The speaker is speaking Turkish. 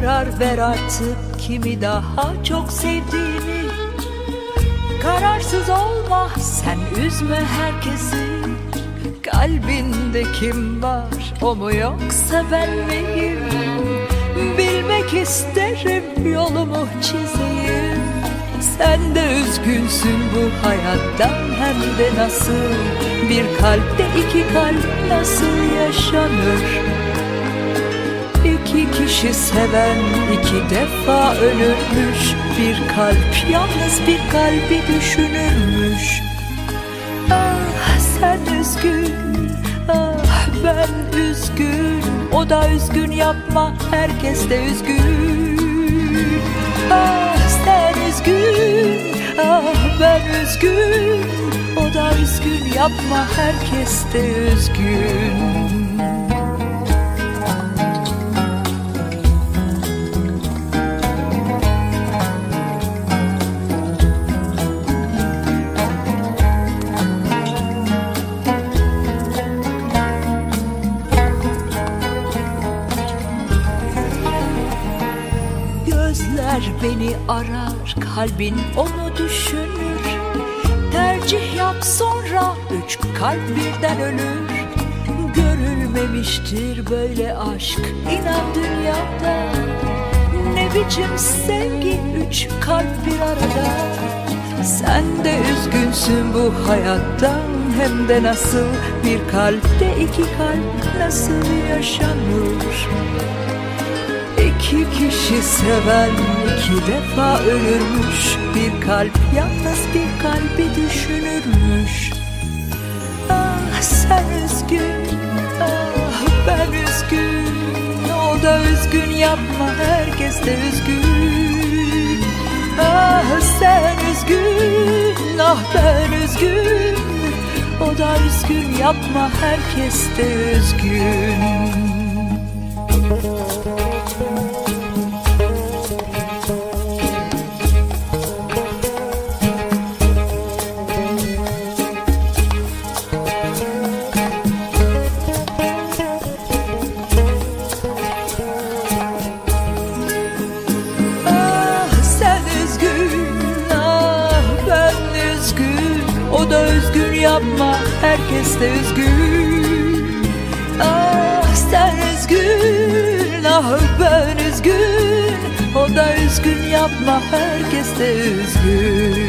karar ver artık kimi daha çok sevdiğini. Kararsız olma sen üzme herkesi. Kalbinde kim var o mu yoksa ben miyim? Bilmek isterim yolumu çizeyim. Sen de üzgünsün bu hayattan hem de nasıl? Bir kalpte iki kalp nasıl yaşanır İki kişi seven iki defa ölürmüş. Bir kalp yalnız bir kalbi düşünürmüş. Ah sen üzgün Ah ben üzgün. O da üzgün yapma Herkes de üzgün. Ah sen üzgün Ah ben üzgün. O da üzgün yapma Herkes de üzgün Gözler beni arar, kalbin onu düşünür. Tercih yap sonra üç kalp birden ölür. Görülmemiştir böyle aşk inan dünyada. Ne biçim sevgi üç kalp bir arada? Sen de üzgünsün bu hayattan hem de nasıl? Bir kalpte iki kalp nasıl yaşanır İki kişi seven iki defa ölürmüş. Bir kalp yalnız bir kalbi düşünürmüş. Ah sen üzgün, ah ben üzgün. O da üzgün yapma herkes de üzgün. Ah sen üzgün, ah ben üzgün. O da üzgün yapma herkes de üzgün üzgün O da üzgün yapma, herkes de üzgün Ah sen üzgün, ah ben üzgün O da üzgün yapma, herkes de üzgün